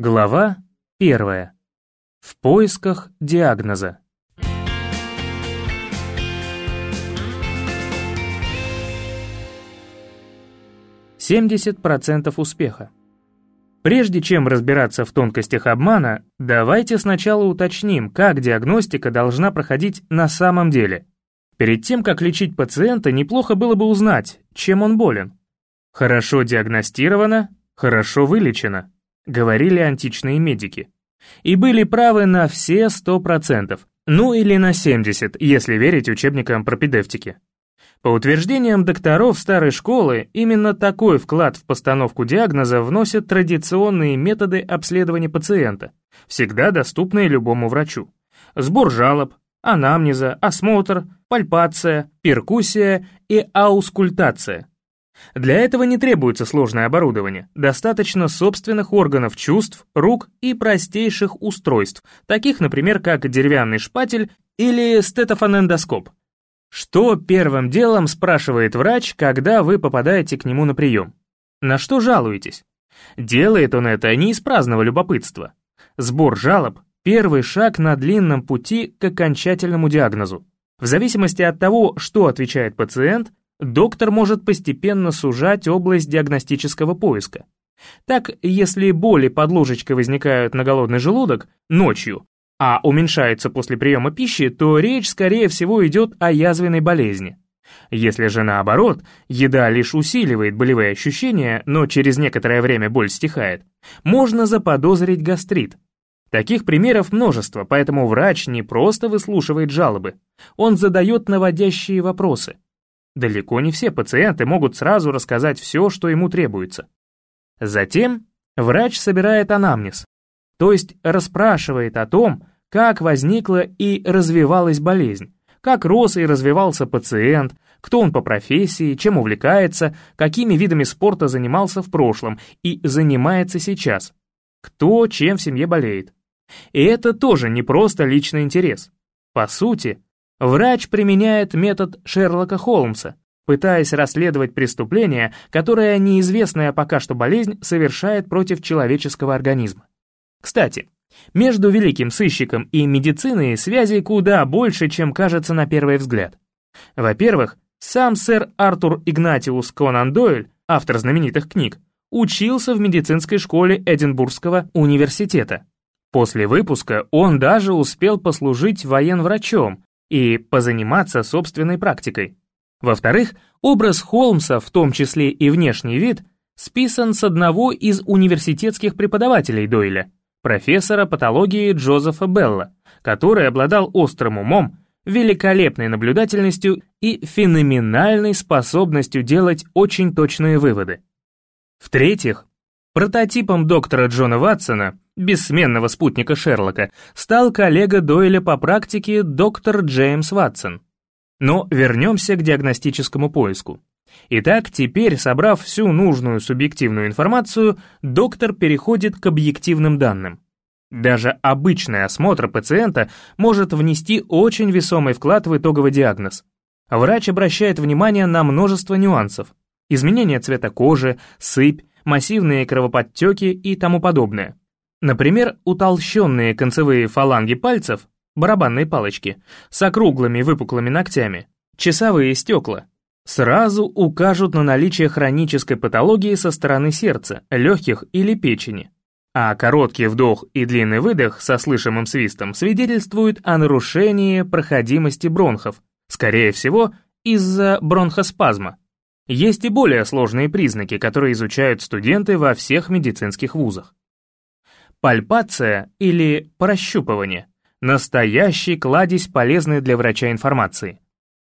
Глава 1. В поисках диагноза. Семьдесят процентов успеха. Прежде чем разбираться в тонкостях обмана, давайте сначала уточним, как диагностика должна проходить на самом деле. Перед тем, как лечить пациента, неплохо было бы узнать, чем он болен. Хорошо диагностировано, хорошо вылечено говорили античные медики. И были правы на все 100%, ну или на 70%, если верить учебникам пропедевтики. По утверждениям докторов старой школы, именно такой вклад в постановку диагноза вносят традиционные методы обследования пациента, всегда доступные любому врачу. Сбор жалоб, анамнеза, осмотр, пальпация, перкуссия и аускультация. Для этого не требуется сложное оборудование, достаточно собственных органов чувств, рук и простейших устройств, таких, например, как деревянный шпатель или стетофонендоскоп. Что первым делом спрашивает врач, когда вы попадаете к нему на прием? На что жалуетесь? Делает он это не из праздного любопытства. Сбор жалоб – первый шаг на длинном пути к окончательному диагнозу. В зависимости от того, что отвечает пациент, доктор может постепенно сужать область диагностического поиска. Так, если боли под ложечкой возникают на голодный желудок ночью, а уменьшаются после приема пищи, то речь, скорее всего, идет о язвенной болезни. Если же наоборот, еда лишь усиливает болевые ощущения, но через некоторое время боль стихает, можно заподозрить гастрит. Таких примеров множество, поэтому врач не просто выслушивает жалобы, он задает наводящие вопросы – Далеко не все пациенты могут сразу рассказать все, что ему требуется. Затем врач собирает анамнез, то есть расспрашивает о том, как возникла и развивалась болезнь, как рос и развивался пациент, кто он по профессии, чем увлекается, какими видами спорта занимался в прошлом и занимается сейчас, кто чем в семье болеет. И это тоже не просто личный интерес. По сути, Врач применяет метод Шерлока Холмса, пытаясь расследовать преступление, которое неизвестная пока что болезнь совершает против человеческого организма. Кстати, между великим сыщиком и медициной связей куда больше, чем кажется на первый взгляд. Во-первых, сам сэр Артур Игнатиус Конан Дойль, автор знаменитых книг, учился в медицинской школе Эдинбургского университета. После выпуска он даже успел послужить военврачом, и позаниматься собственной практикой. Во-вторых, образ Холмса, в том числе и внешний вид, списан с одного из университетских преподавателей Дойля, профессора патологии Джозефа Белла, который обладал острым умом, великолепной наблюдательностью и феноменальной способностью делать очень точные выводы. В-третьих, прототипом доктора Джона Ватсона бессменного спутника Шерлока, стал коллега Дойля по практике доктор Джеймс Ватсон. Но вернемся к диагностическому поиску. Итак, теперь, собрав всю нужную субъективную информацию, доктор переходит к объективным данным. Даже обычный осмотр пациента может внести очень весомый вклад в итоговый диагноз. Врач обращает внимание на множество нюансов. Изменение цвета кожи, сыпь, массивные кровоподтеки и тому подобное. Например, утолщенные концевые фаланги пальцев, барабанные палочки, с округлыми выпуклыми ногтями, часовые стекла, сразу укажут на наличие хронической патологии со стороны сердца, легких или печени. А короткий вдох и длинный выдох со слышимым свистом свидетельствуют о нарушении проходимости бронхов, скорее всего, из-за бронхоспазма. Есть и более сложные признаки, которые изучают студенты во всех медицинских вузах. Пальпация или прощупывание – настоящий кладезь полезной для врача информации.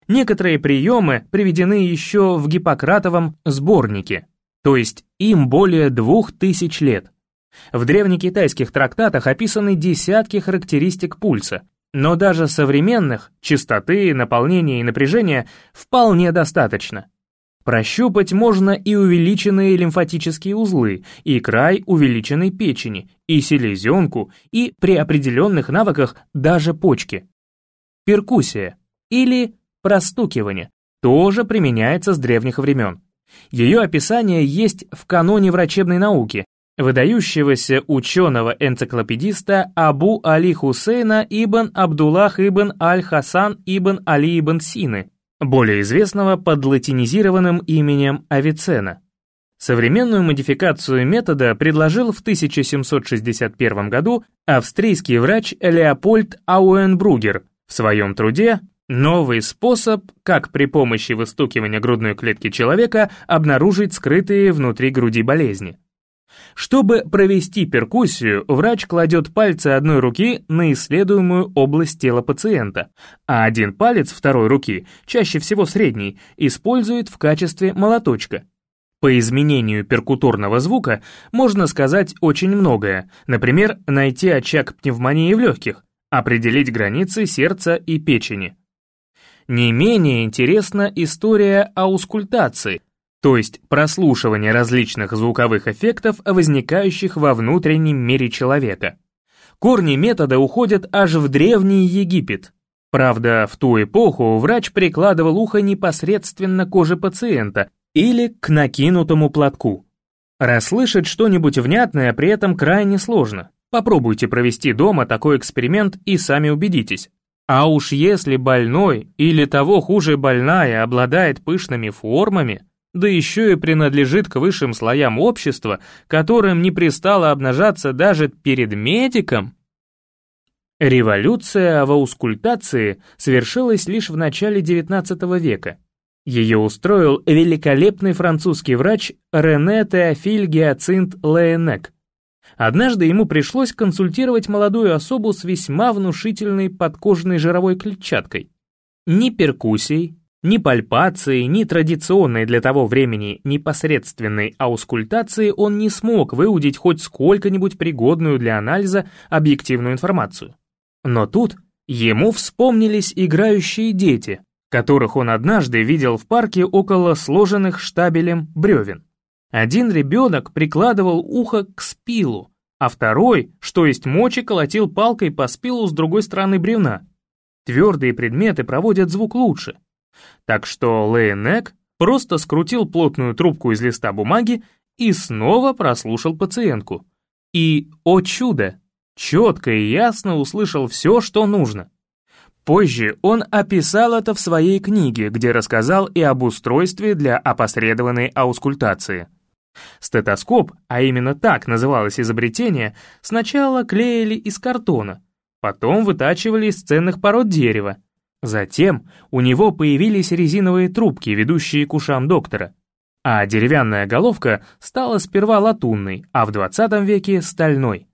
Некоторые приемы приведены еще в Гиппократовом сборнике, то есть им более двух тысяч лет. В древнекитайских трактатах описаны десятки характеристик пульса, но даже современных – частоты, наполнения и напряжения – вполне достаточно – Прощупать можно и увеличенные лимфатические узлы, и край увеличенной печени, и селезенку, и при определенных навыках даже почки. Перкуссия или простукивание тоже применяется с древних времен. Ее описание есть в каноне врачебной науки, выдающегося ученого-энциклопедиста Абу Али Хусейна ибн Абдуллах ибн Аль-Хасан ибн Али ибн Сины, более известного под латинизированным именем Авиценна. Современную модификацию метода предложил в 1761 году австрийский врач Леопольд Ауенбругер в своем труде «Новый способ, как при помощи выстукивания грудной клетки человека обнаружить скрытые внутри груди болезни». Чтобы провести перкуссию, врач кладет пальцы одной руки на исследуемую область тела пациента, а один палец второй руки, чаще всего средний, использует в качестве молоточка. По изменению перкуторного звука можно сказать очень многое, например, найти очаг пневмонии в легких, определить границы сердца и печени. Не менее интересна история аускультации, то есть прослушивание различных звуковых эффектов, возникающих во внутреннем мире человека. Корни метода уходят аж в Древний Египет. Правда, в ту эпоху врач прикладывал ухо непосредственно к коже пациента или к накинутому платку. Расслышать что-нибудь внятное при этом крайне сложно. Попробуйте провести дома такой эксперимент и сами убедитесь. А уж если больной или того хуже больная обладает пышными формами, да еще и принадлежит к высшим слоям общества, которым не пристало обнажаться даже перед медиком. Революция в аускультации совершилась лишь в начале XIX века. Ее устроил великолепный французский врач Рене Теофиль Гиацинт Лейнек. Однажды ему пришлось консультировать молодую особу с весьма внушительной подкожной жировой клетчаткой. Ни перкуссий, ни пальпации, ни традиционной для того времени непосредственной аускультации он не смог выудить хоть сколько-нибудь пригодную для анализа объективную информацию. Но тут ему вспомнились играющие дети, которых он однажды видел в парке около сложенных штабелем бревен. Один ребенок прикладывал ухо к спилу, а второй, что есть мочи, колотил палкой по спилу с другой стороны бревна. Твердые предметы проводят звук лучше, так что Лейнек просто скрутил плотную трубку из листа бумаги и снова прослушал пациентку. И, о чудо, четко и ясно услышал все, что нужно. Позже он описал это в своей книге, где рассказал и об устройстве для опосредованной аускультации. Стетоскоп, а именно так называлось изобретение, сначала клеили из картона, потом вытачивали из ценных пород дерева, Затем у него появились резиновые трубки, ведущие к ушам доктора, а деревянная головка стала сперва латунной, а в 20 веке — стальной.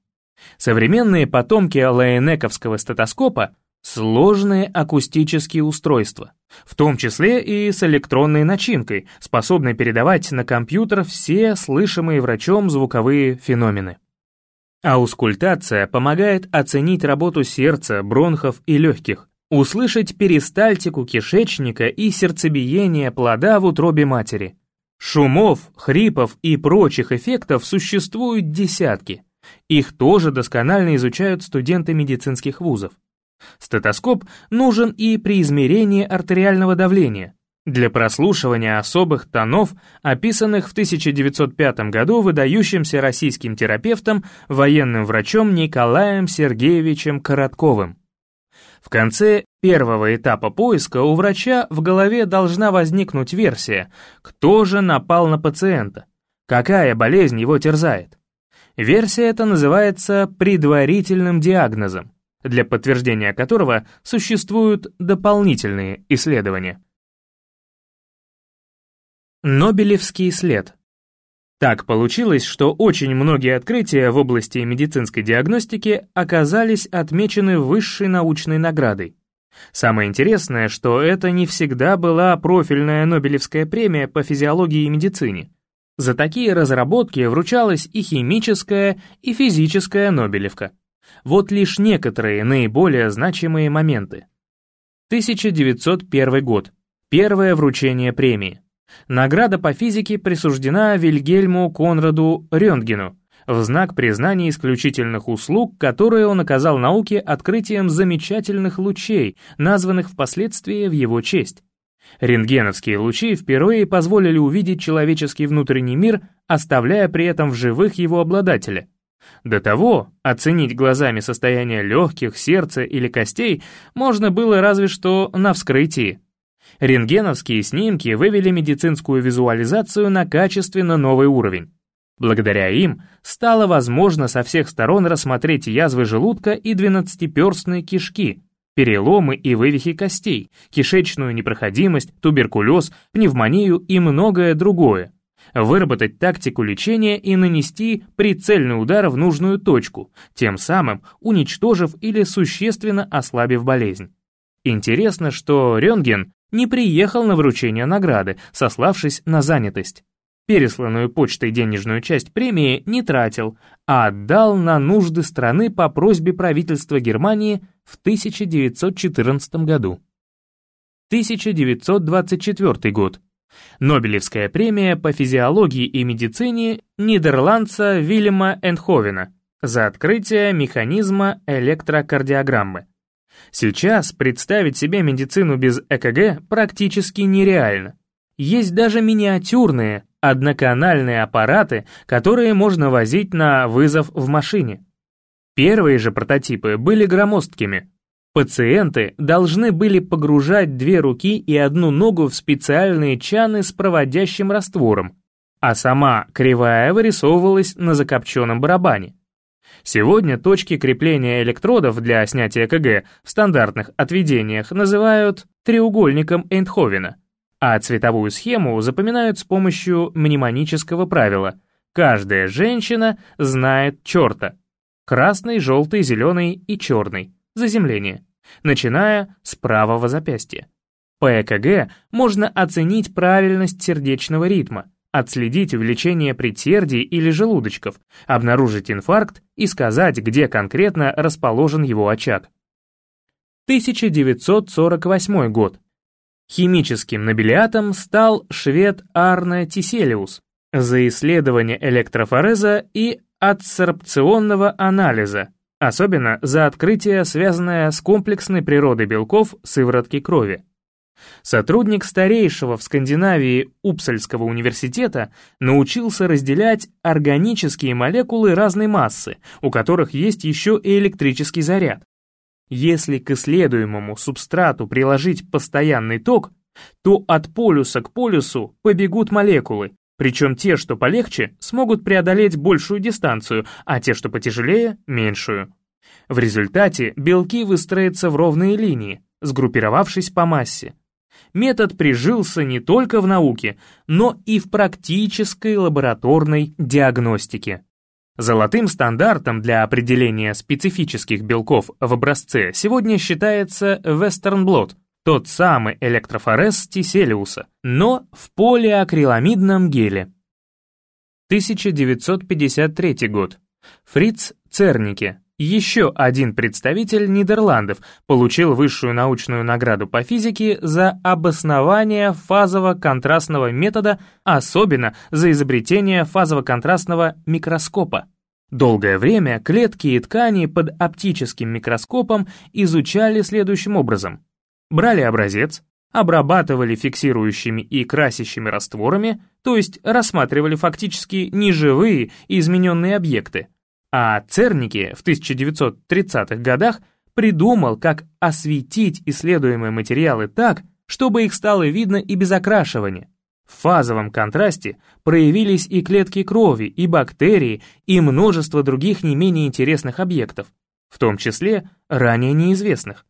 Современные потомки лаенековского стетоскопа — сложные акустические устройства, в том числе и с электронной начинкой, способной передавать на компьютер все слышимые врачом звуковые феномены. Аускультация помогает оценить работу сердца, бронхов и легких, услышать перистальтику кишечника и сердцебиение плода в утробе матери. Шумов, хрипов и прочих эффектов существуют десятки. Их тоже досконально изучают студенты медицинских вузов. Стетоскоп нужен и при измерении артериального давления, для прослушивания особых тонов, описанных в 1905 году выдающимся российским терапевтом, военным врачом Николаем Сергеевичем Коротковым. В конце первого этапа поиска у врача в голове должна возникнуть версия, кто же напал на пациента, какая болезнь его терзает. Версия эта называется предварительным диагнозом, для подтверждения которого существуют дополнительные исследования. Нобелевский след – так получилось, что очень многие открытия в области медицинской диагностики оказались отмечены высшей научной наградой. Самое интересное, что это не всегда была профильная Нобелевская премия по физиологии и медицине. За такие разработки вручалась и химическая, и физическая Нобелевка. Вот лишь некоторые наиболее значимые моменты. 1901 год. Первое вручение премии. Награда по физике присуждена Вильгельму Конраду Рентгену в знак признания исключительных услуг, которые он оказал науке открытием замечательных лучей, названных впоследствии в его честь. Рентгеновские лучи впервые позволили увидеть человеческий внутренний мир, оставляя при этом в живых его обладателя. До того оценить глазами состояние легких, сердца или костей можно было разве что на вскрытии. Рентгеновские снимки вывели медицинскую визуализацию на качественно новый уровень. Благодаря им стало возможно со всех сторон рассмотреть язвы желудка и двенадцатиперстные кишки, переломы и вывихи костей, кишечную непроходимость, туберкулез, пневмонию и многое другое. Выработать тактику лечения и нанести прицельный удар в нужную точку, тем самым уничтожив или существенно ослабив болезнь. Интересно, что Рентген не приехал на вручение награды, сославшись на занятость. Пересланную почтой денежную часть премии не тратил, а отдал на нужды страны по просьбе правительства Германии в 1914 году. 1924 год. Нобелевская премия по физиологии и медицине нидерландца Вильяма Эндховена за открытие механизма электрокардиограммы. Сейчас представить себе медицину без ЭКГ практически нереально. Есть даже миниатюрные, одноканальные аппараты, которые можно возить на вызов в машине. Первые же прототипы были громоздкими. Пациенты должны были погружать две руки и одну ногу в специальные чаны с проводящим раствором, а сама кривая вырисовывалась на закопченном барабане. Сегодня точки крепления электродов для снятия КГ в стандартных отведениях называют треугольником Эйнтховена, а цветовую схему запоминают с помощью мнемонического правила «Каждая женщина знает черта» — красный, желтый, зеленый и черный — заземление, начиная с правого запястья. По ЭКГ можно оценить правильность сердечного ритма, отследить увеличение предсердий или желудочков, обнаружить инфаркт и сказать, где конкретно расположен его очаг. 1948 год. Химическим нобелиатом стал швед Арне Тиселиус за исследование электрофореза и адсорбционного анализа, особенно за открытие, связанное с комплексной природой белков сыворотки крови. Сотрудник старейшего в Скандинавии Упсальского университета научился разделять органические молекулы разной массы, у которых есть еще и электрический заряд. Если к исследуемому субстрату приложить постоянный ток, то от полюса к полюсу побегут молекулы, причем те, что полегче, смогут преодолеть большую дистанцию, а те, что потяжелее, меньшую. В результате белки выстроятся в ровные линии, сгруппировавшись по массе. Метод прижился не только в науке, но и в практической лабораторной диагностике. Золотым стандартом для определения специфических белков в образце сегодня считается Western Blot, тот самый электрофорез Тиселиуса, но в полиакриламидном геле. 1953 год. Фриц Цернике, еще один представитель Нидерландов, получил высшую научную награду по физике за обоснование фазово-контрастного метода, особенно за изобретение фазово-контрастного микроскопа. Долгое время клетки и ткани под оптическим микроскопом изучали следующим образом. Брали образец, обрабатывали фиксирующими и красящими растворами, то есть рассматривали фактически неживые и измененные объекты, а Церники в 1930-х годах придумал, как осветить исследуемые материалы так, чтобы их стало видно и без окрашивания. В фазовом контрасте проявились и клетки крови, и бактерии, и множество других не менее интересных объектов, в том числе ранее неизвестных.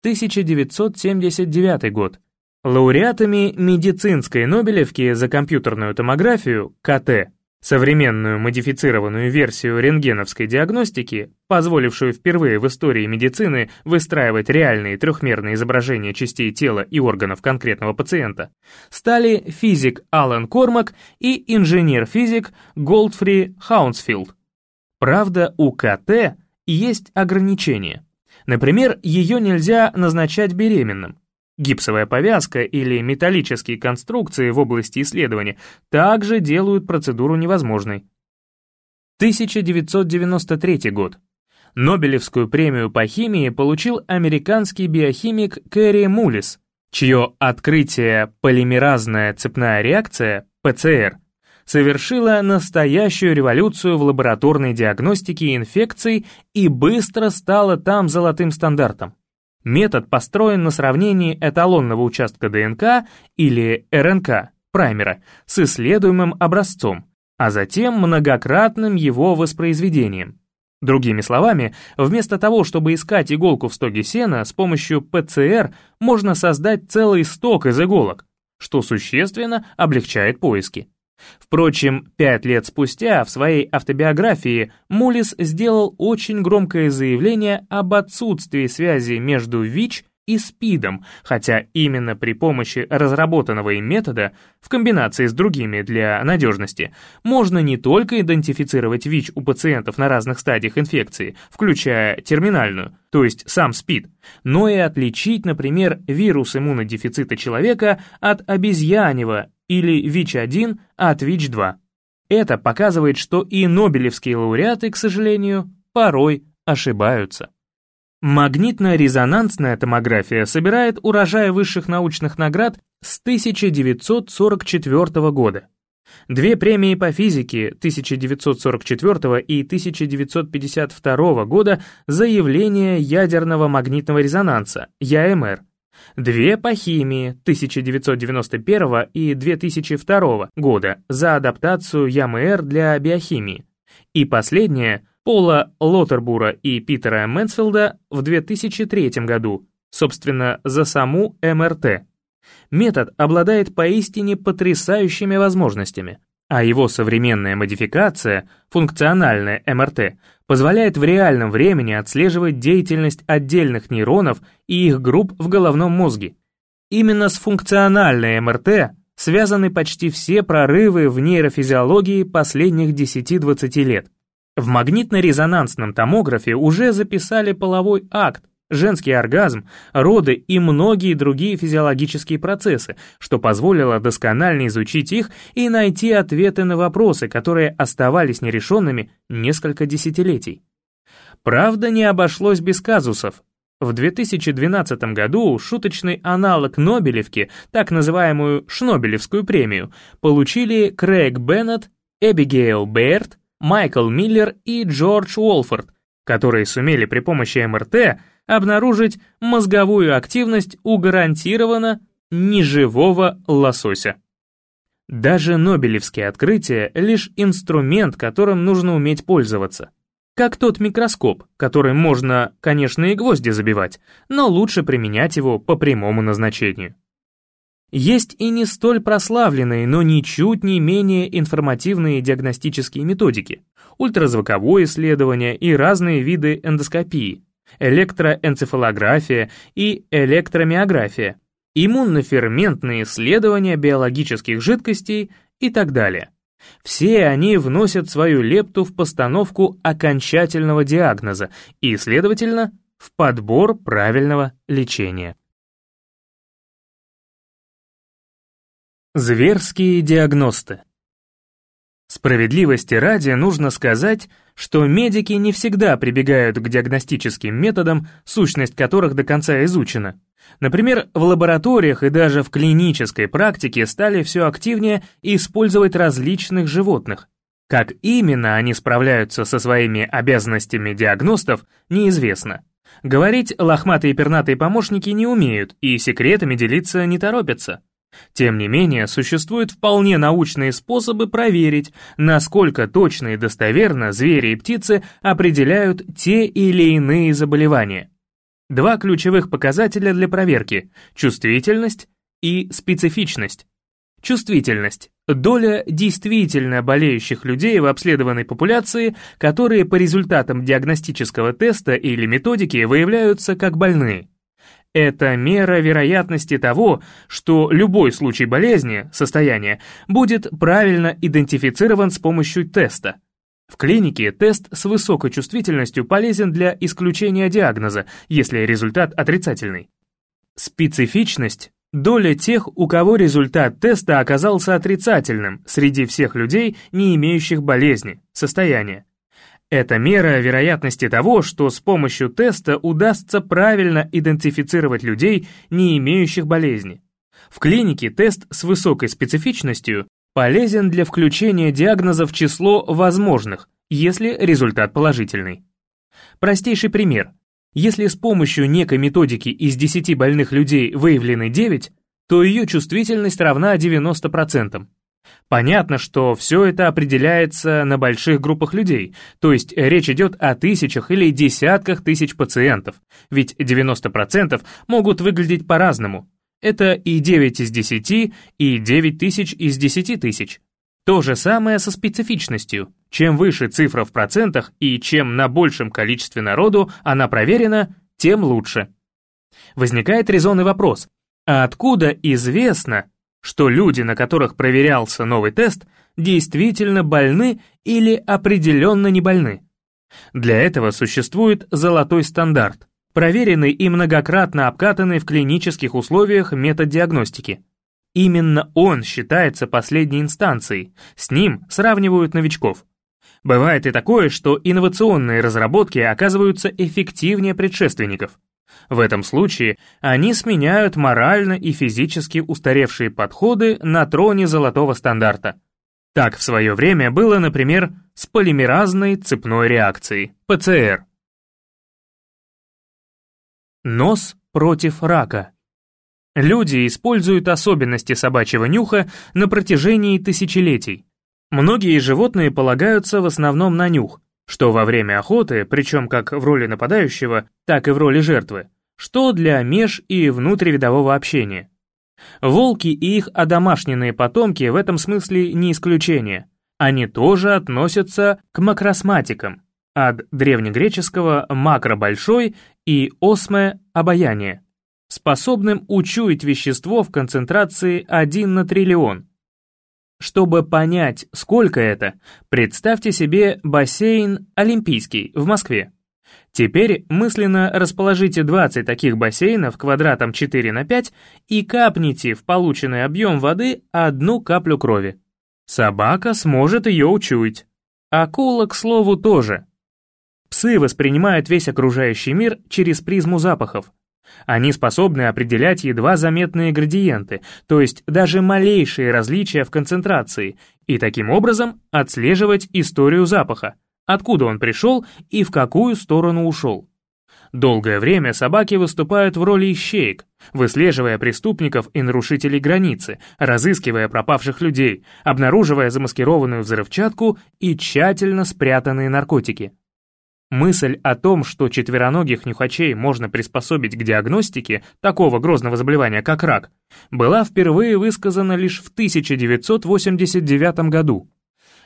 1979 год. Лауреатами медицинской Нобелевки за компьютерную томографию КТ Современную модифицированную версию рентгеновской диагностики, позволившую впервые в истории медицины выстраивать реальные трехмерные изображения частей тела и органов конкретного пациента, стали физик Алан Кормак и инженер-физик Голдфри Хаунсфилд. Правда, у КТ есть ограничения. Например, ее нельзя назначать беременным. Гипсовая повязка или металлические конструкции в области исследования также делают процедуру невозможной. 1993 год. Нобелевскую премию по химии получил американский биохимик Кэрри Мулис чье открытие полимеразная цепная реакция, ПЦР, совершила настоящую революцию в лабораторной диагностике инфекций и быстро стала там золотым стандартом. Метод построен на сравнении эталонного участка ДНК или РНК, праймера, с исследуемым образцом, а затем многократным его воспроизведением. Другими словами, вместо того, чтобы искать иголку в стоге сена, с помощью ПЦР можно создать целый сток из иголок, что существенно облегчает поиски. Впрочем, пять лет спустя в своей автобиографии Мулис сделал очень громкое заявление об отсутствии связи между ВИЧ и СПИДом, хотя именно при помощи разработанного им метода, в комбинации с другими для надежности, можно не только идентифицировать ВИЧ у пациентов на разных стадиях инфекции, включая терминальную, то есть сам СПИД, но и отличить, например, вирус иммунодефицита человека от обезьяньего или ВИЧ-1 от ВИЧ-2. Это показывает, что и нобелевские лауреаты, к сожалению, порой ошибаются. Магнитно-резонансная томография собирает урожай высших научных наград с 1944 года. Две премии по физике 1944 и 1952 года за явление ядерного магнитного резонанса, ЯМР, две по химии 1991 и 2002 года за адаптацию ЯМР для биохимии, и последняя Пола Лотербура и Питера Мэнсфилда в 2003 году, собственно, за саму МРТ. Метод обладает поистине потрясающими возможностями, а его современная модификация, функциональная МРТ, позволяет в реальном времени отслеживать деятельность отдельных нейронов и их групп в головном мозге. Именно с функциональной МРТ связаны почти все прорывы в нейрофизиологии последних 10-20 лет. В магнитно-резонансном томографе уже записали половой акт, женский оргазм, роды и многие другие физиологические процессы, что позволило досконально изучить их и найти ответы на вопросы, которые оставались нерешенными несколько десятилетий. Правда, не обошлось без казусов. В 2012 году шуточный аналог Нобелевки, так называемую Шнобелевскую премию, получили Крейг Беннет, Эбигейл Бэрт, Майкл Миллер и Джордж Уолфорд, которые сумели при помощи МРТ обнаружить мозговую активность у гарантированно неживого лосося. Даже нобелевские открытия — лишь инструмент, которым нужно уметь пользоваться. Как тот микроскоп, которым можно, конечно, и гвозди забивать, но лучше применять его по прямому назначению. Есть и не столь прославленные, но ничуть не менее информативные диагностические методики, ультразвуковое исследование и разные виды эндоскопии, электроэнцефалография и электромиография, иммуноферментные исследования биологических жидкостей и так далее. Все они вносят свою лепту в постановку окончательного диагноза и, следовательно, в подбор правильного лечения. Зверские диагносты Справедливости ради нужно сказать, что медики не всегда прибегают к диагностическим методам, сущность которых до конца изучена. Например, в лабораториях и даже в клинической практике стали все активнее использовать различных животных. Как именно они справляются со своими обязанностями диагностов, неизвестно. Говорить лохматые пернатые помощники не умеют и секретами делиться не торопятся. Тем не менее, существуют вполне научные способы проверить, насколько точно и достоверно звери и птицы определяют те или иные заболевания. Два ключевых показателя для проверки – чувствительность и специфичность. Чувствительность – доля действительно болеющих людей в обследованной популяции, которые по результатам диагностического теста или методики выявляются как больные. Это мера вероятности того, что любой случай болезни, состояния, будет правильно идентифицирован с помощью теста. В клинике тест с высокой чувствительностью полезен для исключения диагноза, если результат отрицательный. Специфичность – доля тех, у кого результат теста оказался отрицательным среди всех людей, не имеющих болезни, состояния. Это мера вероятности того, что с помощью теста удастся правильно идентифицировать людей, не имеющих болезни. В клинике тест с высокой специфичностью полезен для включения диагноза в число возможных, если результат положительный. Простейший пример. Если с помощью некой методики из 10 больных людей выявлены 9, то ее чувствительность равна 90%. Понятно, что все это определяется на больших группах людей, то есть речь идет о тысячах или десятках тысяч пациентов, ведь 90% могут выглядеть по-разному. Это и 9 из 10, и 9 тысяч из 10 тысяч. То же самое со специфичностью. Чем выше цифра в процентах и чем на большем количестве народу она проверена, тем лучше. Возникает резонный вопрос, а откуда известно, что люди, на которых проверялся новый тест, действительно больны или определенно не больны? Для этого существует золотой стандарт, проверенный и многократно обкатанный в клинических условиях метод диагностики. Именно он считается последней инстанцией, с ним сравнивают новичков. Бывает и такое, что инновационные разработки оказываются эффективнее предшественников. В этом случае они сменяют морально и физически устаревшие подходы на троне золотого стандарта. Так в свое время было, например, с полимеразной цепной реакцией, ПЦР. Нос против рака. Люди используют особенности собачьего нюха на протяжении тысячелетий. Многие животные полагаются в основном на нюх, что во время охоты, причем как в роли нападающего, так и в роли жертвы, что для меж- и внутривидового общения. Волки и их одомашненные потомки в этом смысле не исключение. Они тоже относятся к макросматикам, от древнегреческого «макро» большой и «осме» обаяние, способным учуять вещество в концентрации 1 на триллион. Чтобы понять, сколько это, представьте себе бассейн Олимпийский в Москве. Теперь мысленно расположите 20 таких бассейнов квадратом 4 на 5 и капните в полученный объем воды одну каплю крови. Собака сможет ее учуять. Акула, к слову, тоже. Псы воспринимают весь окружающий мир через призму запахов. Они способны определять едва заметные градиенты, то есть даже малейшие различия в концентрации, и таким образом отслеживать историю запаха, откуда он пришел и в какую сторону ушел. Долгое время собаки выступают в роли ищеек, выслеживая преступников и нарушителей границы, разыскивая пропавших людей, обнаруживая замаскированную взрывчатку и тщательно спрятанные наркотики. Мысль о том, что четвероногих нюхачей можно приспособить к диагностике такого грозного заболевания, как рак, была впервые высказана лишь в 1989 году.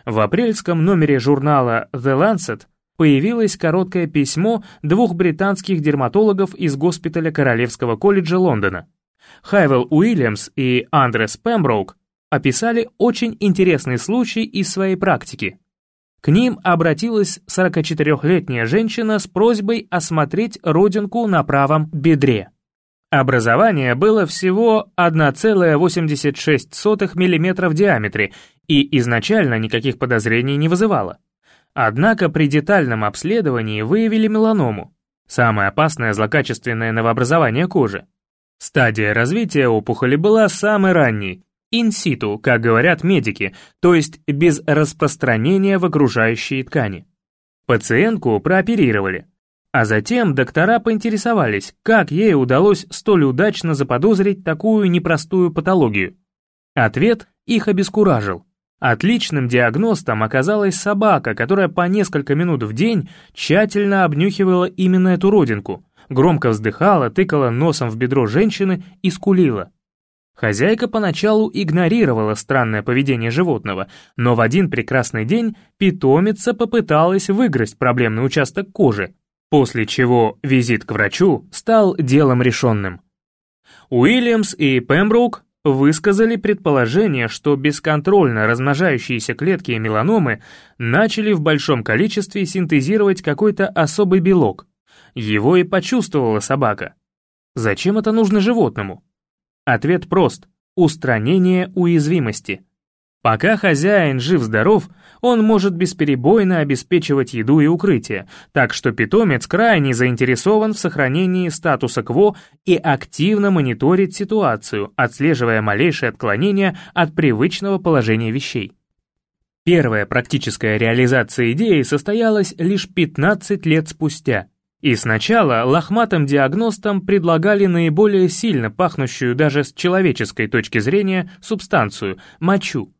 В апрельском номере журнала The Lancet появилось короткое письмо двух британских дерматологов из госпиталя Королевского колледжа Лондона. Хайвел Уильямс и Андрес Пемброук описали очень интересный случай из своей практики. К ним обратилась 44-летняя женщина с просьбой осмотреть родинку на правом бедре. Образование было всего 1,86 мм в диаметре и изначально никаких подозрений не вызывало. Однако при детальном обследовании выявили меланому, самое опасное злокачественное новообразование кожи. Стадия развития опухоли была самой ранней, инситу, как говорят медики, то есть без распространения в окружающие ткани. Пациентку прооперировали, а затем доктора поинтересовались, как ей удалось столь удачно заподозрить такую непростую патологию. Ответ их обескуражил. Отличным диагностом оказалась собака, которая по несколько минут в день тщательно обнюхивала именно эту родинку, громко вздыхала, тыкала носом в бедро женщины и скулила. Хозяйка поначалу игнорировала странное поведение животного, но в один прекрасный день питомица попыталась выгрызть проблемный участок кожи, после чего визит к врачу стал делом решенным. Уильямс и Пембрук высказали предположение, что бесконтрольно размножающиеся клетки меланомы начали в большом количестве синтезировать какой-то особый белок. Его и почувствовала собака. Зачем это нужно животному? Ответ прост – устранение уязвимости. Пока хозяин жив-здоров, он может бесперебойно обеспечивать еду и укрытие, так что питомец крайне заинтересован в сохранении статуса КВО и активно мониторит ситуацию, отслеживая малейшие отклонения от привычного положения вещей. Первая практическая реализация идеи состоялась лишь 15 лет спустя, и сначала лохматым диагностам предлагали наиболее сильно пахнущую даже с человеческой точки зрения субстанцию – мочу.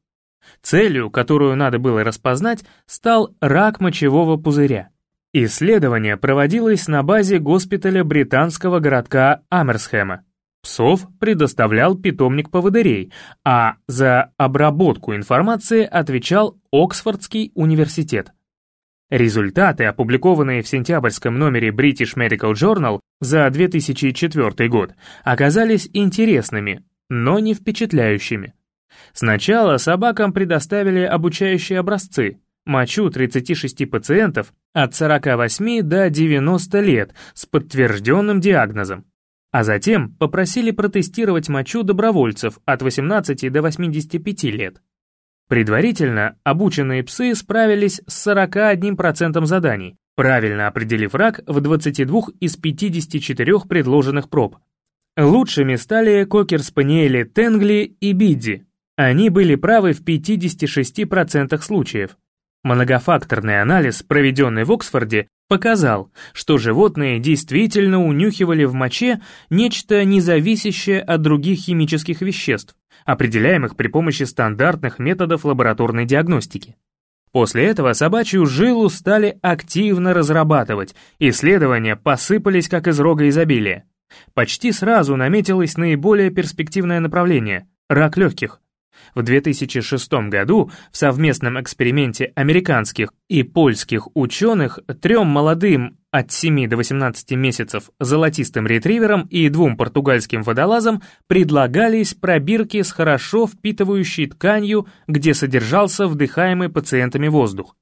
Целью, которую надо было распознать, стал рак мочевого пузыря. Исследование проводилось на базе госпиталя британского городка Амерсхэма. Псов предоставлял питомник поводырей, а за обработку информации отвечал Оксфордский университет. Результаты, опубликованные в сентябрьском номере British Medical Journal за 2004 год, оказались интересными, но не впечатляющими. Сначала собакам предоставили обучающие образцы, мочу 36 пациентов от 48 до 90 лет с подтвержденным диагнозом. А затем попросили протестировать мочу добровольцев от 18 до 85 лет. Предварительно обученные псы справились с 41% заданий, правильно определив рак в 22 из 54 предложенных проб. Лучшими стали кокер-спаниели Тенгли и Бидди, они были правы в 56% случаев. Многофакторный анализ, проведенный в Оксфорде, показал, что животные действительно унюхивали в моче нечто независящее от других химических веществ, определяемых при помощи стандартных методов лабораторной диагностики. После этого собачью жилу стали активно разрабатывать, исследования посыпались как из рога изобилия. Почти сразу наметилось наиболее перспективное направление – рак легких. В 2006 году в совместном эксперименте американских и польских ученых трем молодым от 7 до 18 месяцев золотистым ретриверам и двум португальским водолазам предлагались пробирки с хорошо впитывающей тканью, где содержался вдыхаемый пациентами воздух.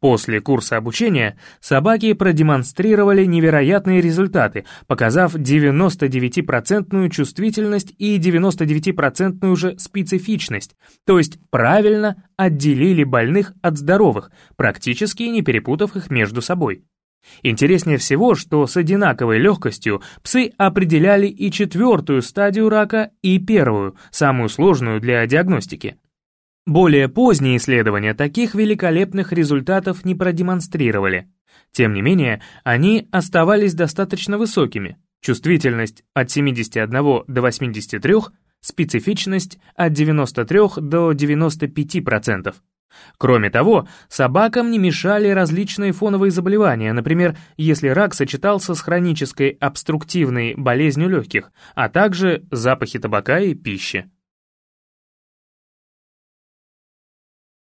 После курса обучения собаки продемонстрировали невероятные результаты, показав 99% чувствительность и 99% же специфичность, то есть правильно отделили больных от здоровых, практически не перепутав их между собой. Интереснее всего, что с одинаковой легкостью псы определяли и четвертую стадию рака, и первую, самую сложную для диагностики. Более поздние исследования таких великолепных результатов не продемонстрировали. Тем не менее, они оставались достаточно высокими. Чувствительность от 71 до 83, специфичность от 93 до 95%. Кроме того, собакам не мешали различные фоновые заболевания, например, если рак сочетался с хронической обструктивной болезнью легких, а также запахи табака и пищи.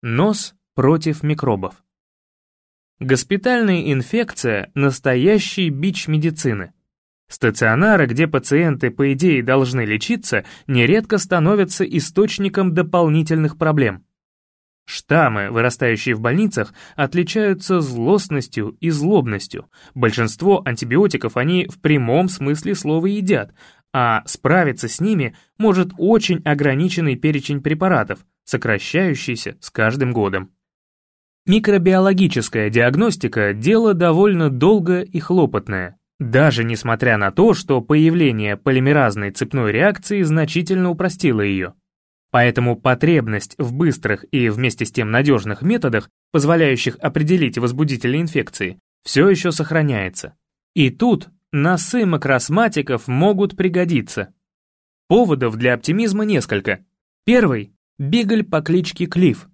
Нос против микробов. Госпитальная инфекция – настоящий бич медицины. Стационары, где пациенты, по идее, должны лечиться, нередко становятся источником дополнительных проблем. Штаммы, вырастающие в больницах, отличаются злостностью и злобностью. Большинство антибиотиков они в прямом смысле слова едят, а справиться с ними может очень ограниченный перечень препаратов, сокращающийся с каждым годом. Микробиологическая диагностика – дело довольно долгое и хлопотное, даже несмотря на то, что появление полимеразной цепной реакции значительно упростило ее. Поэтому потребность в быстрых и вместе с тем надежных методах, позволяющих определить возбудители инфекции, все еще сохраняется. И тут носы макросматиков могут пригодиться. Поводов для оптимизма несколько. Первый Бигль по кличке Клифф.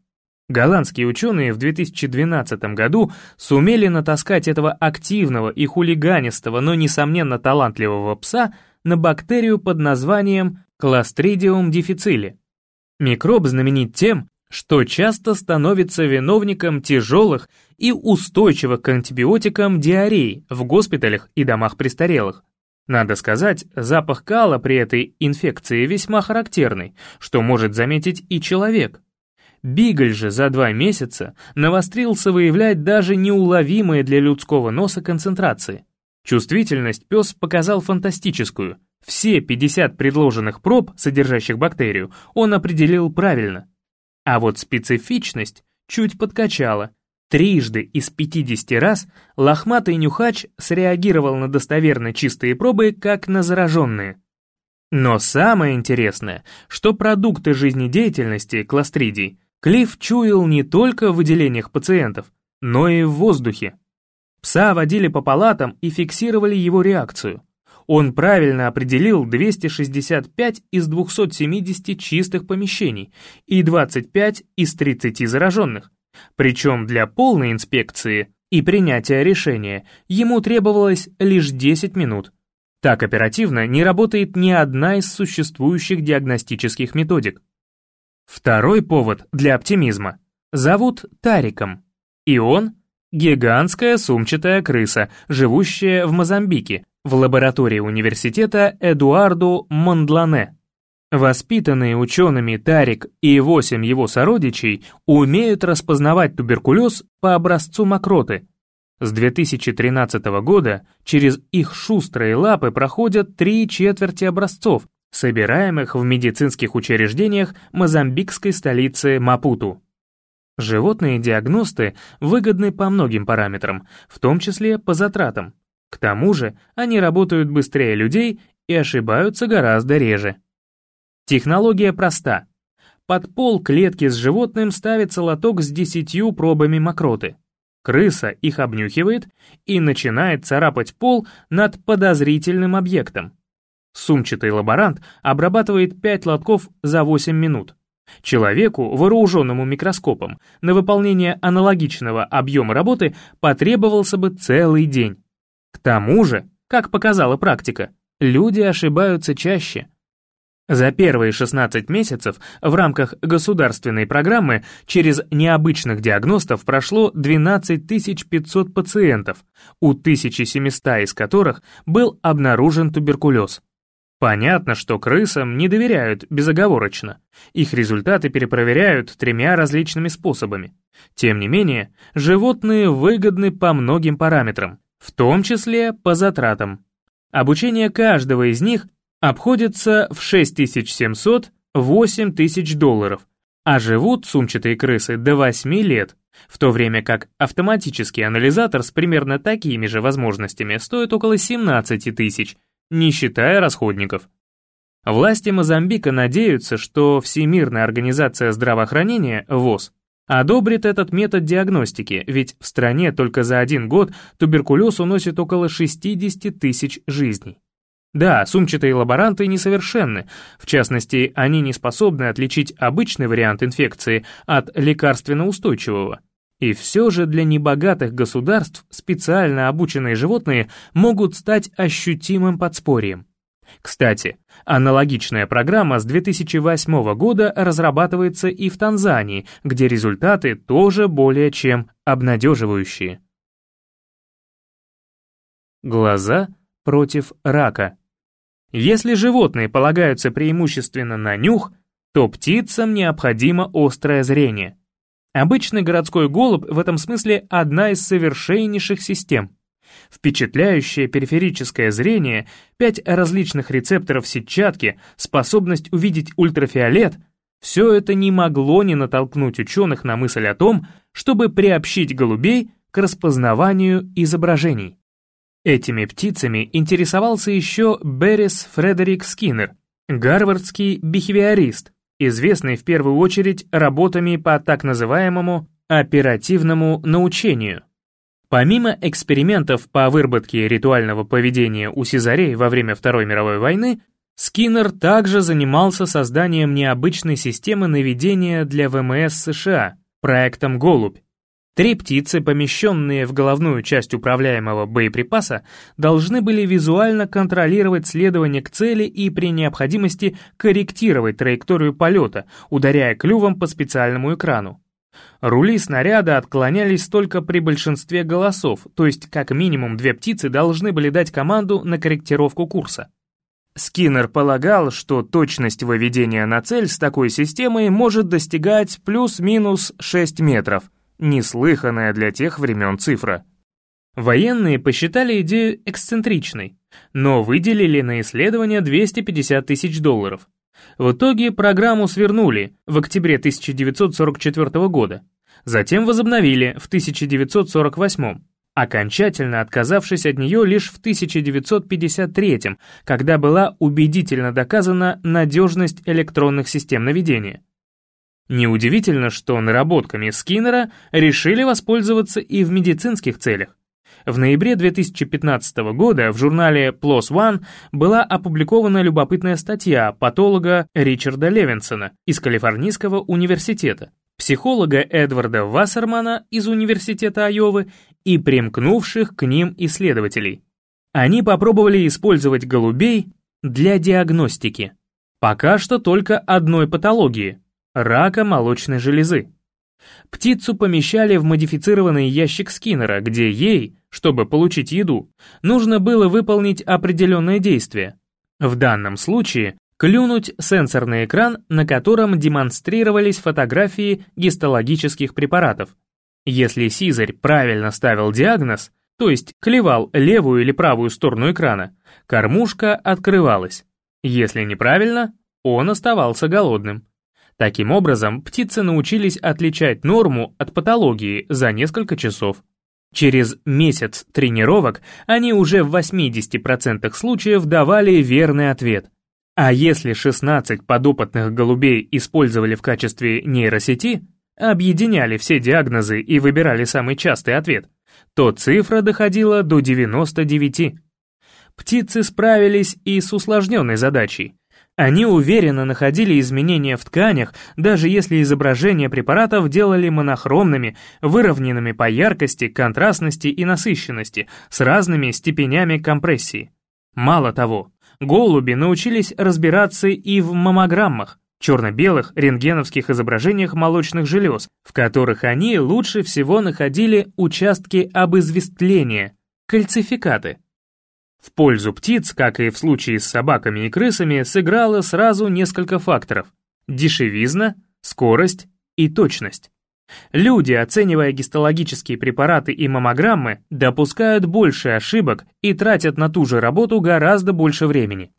Голландские ученые в 2012 году сумели натаскать этого активного и хулиганистого, но несомненно талантливого пса на бактерию под названием Clostridium difficile. Микроб знаменит тем, что часто становится виновником тяжелых и устойчивых к антибиотикам диарей в госпиталях и домах престарелых. Надо сказать, запах кала при этой инфекции весьма характерный, что может заметить и человек. Бигль же за два месяца навострился выявлять даже неуловимые для людского носа концентрации. Чувствительность пес показал фантастическую. Все 50 предложенных проб, содержащих бактерию, он определил правильно. А вот специфичность чуть подкачала. Трижды из 50 раз лохматый нюхач среагировал на достоверно чистые пробы, как на зараженные. Но самое интересное, что продукты жизнедеятельности кластридий Клифф чуял не только в выделениях пациентов, но и в воздухе. Пса водили по палатам и фиксировали его реакцию. Он правильно определил 265 из 270 чистых помещений и 25 из 30 зараженных. Причем для полной инспекции и принятия решения ему требовалось лишь 10 минут. Так оперативно не работает ни одна из существующих диагностических методик. Второй повод для оптимизма зовут Тариком, и он – гигантская сумчатая крыса, живущая в Мозамбике, в лаборатории университета Эдуарду Мондлане. Воспитанные учеными Тарик и восемь его сородичей умеют распознавать туберкулез по образцу мокроты. С 2013 года через их шустрые лапы проходят три четверти образцов, собираемых в медицинских учреждениях мозамбикской столицы Мапуту. Животные диагносты выгодны по многим параметрам, в том числе по затратам. К тому же они работают быстрее людей и ошибаются гораздо реже. Технология проста. Под пол клетки с животным ставится лоток с десятью пробами мокроты. Крыса их обнюхивает и начинает царапать пол над подозрительным объектом. Сумчатый лаборант обрабатывает 5 лотков за 8 минут. Человеку, вооруженному микроскопом, на выполнение аналогичного объема работы потребовался бы целый день. К тому же, как показала практика, люди ошибаются чаще. За первые 16 месяцев в рамках государственной программы через необычных диагностов прошло 12 500 пациентов, у 1700 из которых был обнаружен туберкулез. Понятно, что крысам не доверяют безоговорочно. Их результаты перепроверяют тремя различными способами. Тем не менее, животные выгодны по многим параметрам, в том числе по затратам. Обучение каждого из них обходится в 6700-8000 тысяч долларов, а живут сумчатые крысы до 8 лет, в то время как автоматический анализатор с примерно такими же возможностями стоит около 17 тысяч – не считая расходников. Власти Мозамбика надеются, что Всемирная организация здравоохранения, ВОЗ, одобрит этот метод диагностики, ведь в стране только за один год туберкулез уносит около 60 тысяч жизней. Да, сумчатые лаборанты несовершенны, в частности, они не способны отличить обычный вариант инфекции от лекарственно-устойчивого. И все же для небогатых государств специально обученные животные могут стать ощутимым подспорьем. Кстати, аналогичная программа с 2008 года разрабатывается и в Танзании, где результаты тоже более чем обнадеживающие. Глаза против рака. Если животные полагаются преимущественно на нюх, то птицам необходимо острое зрение. Обычный городской голубь в этом смысле одна из совершеннейших систем. Впечатляющее периферическое зрение, пять различных рецепторов сетчатки, способность увидеть ультрафиолет — все это не могло не натолкнуть ученых на мысль о том, чтобы приобщить голубей к распознаванию изображений. Этими птицами интересовался еще Беррис Фредерик Скиннер, гарвардский бихевиорист, известный в первую очередь работами по так называемому оперативному научению. Помимо экспериментов по выработке ритуального поведения у Сезарей во время Второй мировой войны, Скиннер также занимался созданием необычной системы наведения для ВМС США, проектом «Голубь», Три птицы, помещенные в головную часть управляемого боеприпаса, должны были визуально контролировать следование к цели и при необходимости корректировать траекторию полета, ударяя клювом по специальному экрану. Рули снаряда отклонялись только при большинстве голосов, то есть как минимум две птицы должны были дать команду на корректировку курса. Скиннер полагал, что точность выведения на цель с такой системой может достигать плюс-минус 6 метров – неслыханная для тех времен цифра. Военные посчитали идею эксцентричной, но выделили на исследование 250 тысяч долларов. В итоге программу свернули в октябре 1944 года, затем возобновили в 1948, окончательно отказавшись от нее лишь в 1953, когда была убедительно доказана надежность электронных систем наведения. Неудивительно, что наработками Скиннера решили воспользоваться и в медицинских целях. В ноябре 2015 года в журнале PLOS ONE была опубликована любопытная статья патолога Ричарда Левинсона из Калифорнийского университета, психолога Эдварда Вассермана из Университета Айовы и примкнувших к ним исследователей. Они попробовали использовать голубей для диагностики. Пока что только одной патологии – рака молочной железы. Птицу помещали в модифицированный ящик Скиннера, где ей, чтобы получить еду, нужно было выполнить определенное действие. В данном случае клюнуть сенсорный экран, на котором демонстрировались фотографии гистологических препаратов. Если Сизарь правильно ставил диагноз, то есть клевал левую или правую сторону экрана, кормушка открывалась. Если неправильно, он оставался голодным. Таким образом, птицы научились отличать норму от патологии за несколько часов. Через месяц тренировок они уже в 80% случаев давали верный ответ. А если 16 подопытных голубей использовали в качестве нейросети, объединяли все диагнозы и выбирали самый частый ответ, то цифра доходила до 99. Птицы справились и с усложненной задачей. Они уверенно находили изменения в тканях, даже если изображения препаратов делали монохромными, выровненными по яркости, контрастности и насыщенности, с разными степенями компрессии. Мало того, голуби научились разбираться и в маммограммах, черно-белых рентгеновских изображениях молочных желез, в которых они лучше всего находили участки обызвестления, кальцификаты. В пользу птиц, как и в случае с собаками и крысами, сыграло сразу несколько факторов – дешевизна, скорость и точность. Люди, оценивая гистологические препараты и маммограммы, допускают больше ошибок и тратят на ту же работу гораздо больше времени.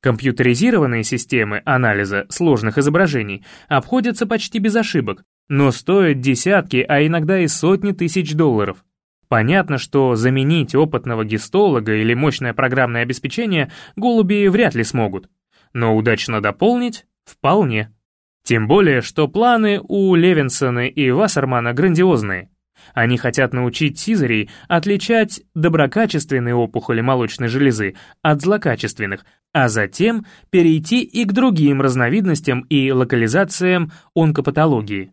Компьютеризированные системы анализа сложных изображений обходятся почти без ошибок, но стоят десятки, а иногда и сотни тысяч долларов. Понятно, что заменить опытного гистолога или мощное программное обеспечение голуби вряд ли смогут, но удачно дополнить — вполне. Тем более, что планы у Левинсона и Вассермана грандиозные. Они хотят научить Сизарей отличать доброкачественные опухоли молочной железы от злокачественных, а затем перейти и к другим разновидностям и локализациям онкопатологии.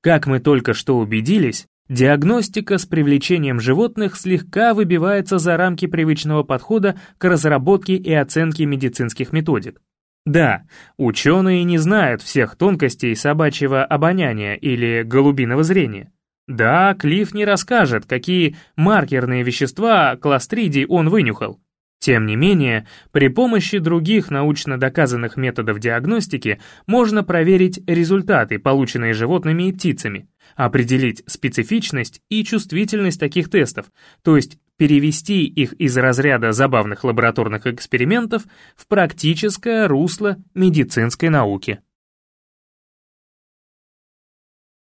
Как мы только что убедились, диагностика с привлечением животных слегка выбивается за рамки привычного подхода к разработке и оценке медицинских методик. Да, ученые не знают всех тонкостей собачьего обоняния или голубиного зрения. Да, Клифф не расскажет, какие маркерные вещества кластридий он вынюхал. Тем не менее, при помощи других научно доказанных методов диагностики можно проверить результаты, полученные животными и птицами, определить специфичность и чувствительность таких тестов, то есть перевести их из разряда забавных лабораторных экспериментов в практическое русло медицинской науки.